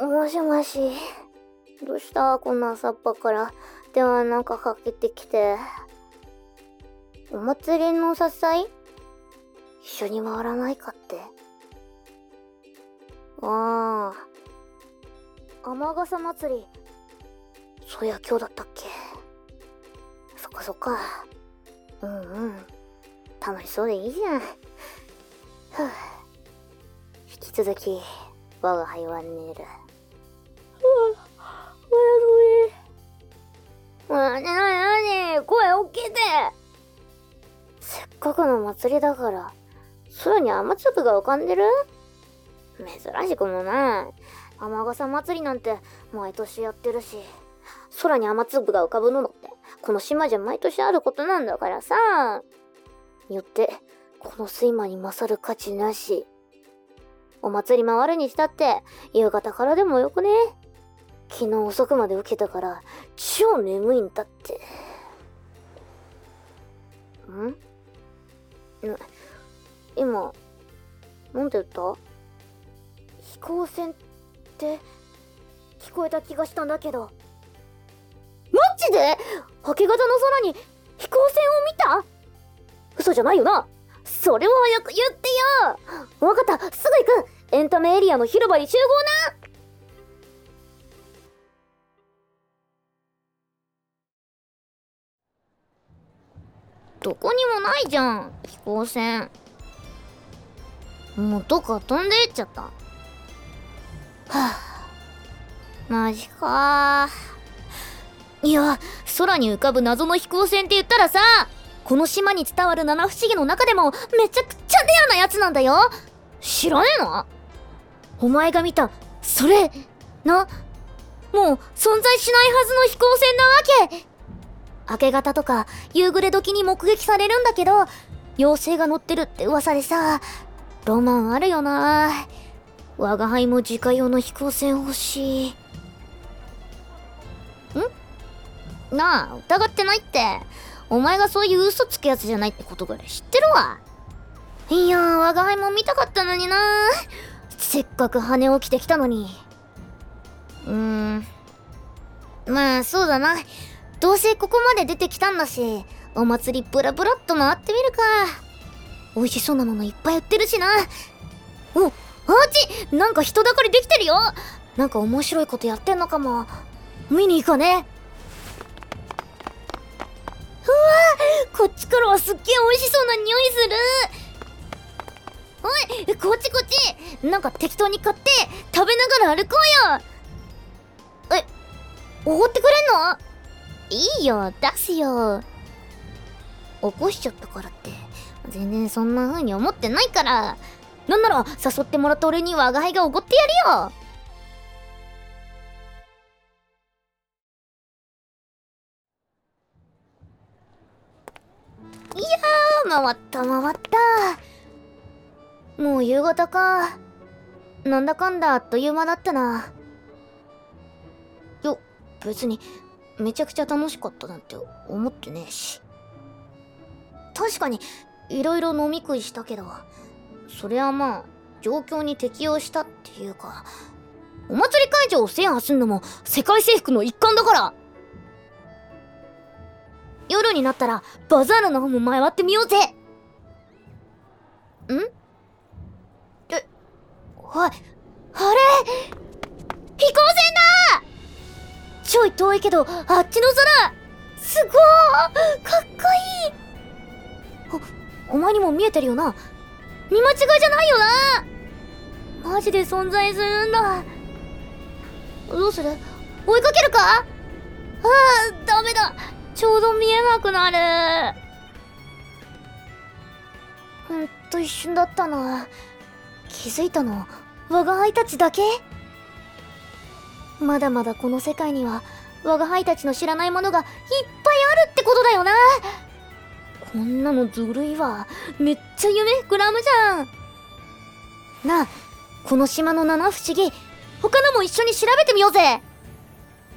もしもし。どうしたこんな朝っぱから電話なんかかけてきて。お祭りのお誘い？一緒に回らないかって。ああ。雨傘祭り。そういや今日だったっけ？そっかそっか。うんうん。楽しそうでいいじゃん。ふう。引き続き、我が輩は寝る。うわ、おやすみ。なになに？なに声大きいてせっかくの祭りだから、空に雨粒が浮かんでる？珍しくもない。雨傘祭りなんて毎年やってるし、空に雨粒が浮かぶのって、この島じゃ毎年あることなんだからさ。よって、この睡魔に勝る価値なし。お祭り回るにしたって、夕方からでもよくね。昨日遅くまで受けたから、超眠いんだって。ん？今、なんて言った？飛行船って、聞こえた気がしたんだけど。マジで？明け方の空に飛行船を見た？嘘じゃないよな。それを早く言ってよ。わかった。すぐ行く。エンタメエリアの広場に集合な。どこにもないじゃん飛行船。もうどっか飛んでいっちゃった。はあ。マジか。いや空に浮かぶ謎の飛行船って言ったらさこの島に伝わる七不思議の中でもめちゃくちゃレアなやつなんだよ。知らねえの？お前が見たそれなもう存在しないはずの飛行船なわけ。明け方とか夕暮れ時に目撃されるんだけど妖精が乗ってるって噂でさロマンあるよな。我が輩も自家用の飛行船欲しい。ん？なあ疑ってないって。お前がそういう嘘つくやつじゃないってことぐらい知ってるわ。いやー我が輩も見たかったのにな。せっかく羽起きてきたのに。うーん。まあそうだな。どうせここまで出てきたんだしお祭りブラブラっと回ってみるか。美味しそうなものいっぱい売ってるしな。おあっちなんか人だかりできてるよ。なんか面白いことやってんのかも。見に行かね。うわこっちからはすっげえ美味しそうな匂いする。おいこっちこっち。なんか適当に買って食べながら歩こうよ。えおごってくれんの？いいよ出すよ。起こしちゃったからって。全然そんな風に思ってないから。なんなら誘ってもらった俺に我が輩がおごってやるよ。いやー回った回った。もう夕方か。なんだかんだあっという間だったな。よ別にめちゃくちゃ楽しかったなんて思ってねえし。確かにいろいろ飲み食いしたけどそれはまあ状況に適応したっていうかお祭り会場を制覇すんのも世界征服の一環だから。夜になったらバザールの方も回ってみようぜ。遠いけどあっちの空。すごー。かっこいい。おお前にも見えてるよな。見間違いじゃないよな。マジで存在するんだ。どうする？追いかけるか？ああダメだ。ちょうど見えなくなる。ほんと一瞬だったな。気づいたの？我が輩たちだけ？まだまだこの世界には我が輩たちの知らないものがいっぱいあるってことだよな。こんなのずるいわ。めっちゃ夢膨らむじゃん。なあこの島の七不思議。他のも一緒に調べてみようぜ。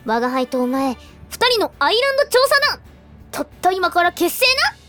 我が輩とお前二人のアイランド調査団。たった今から結成な。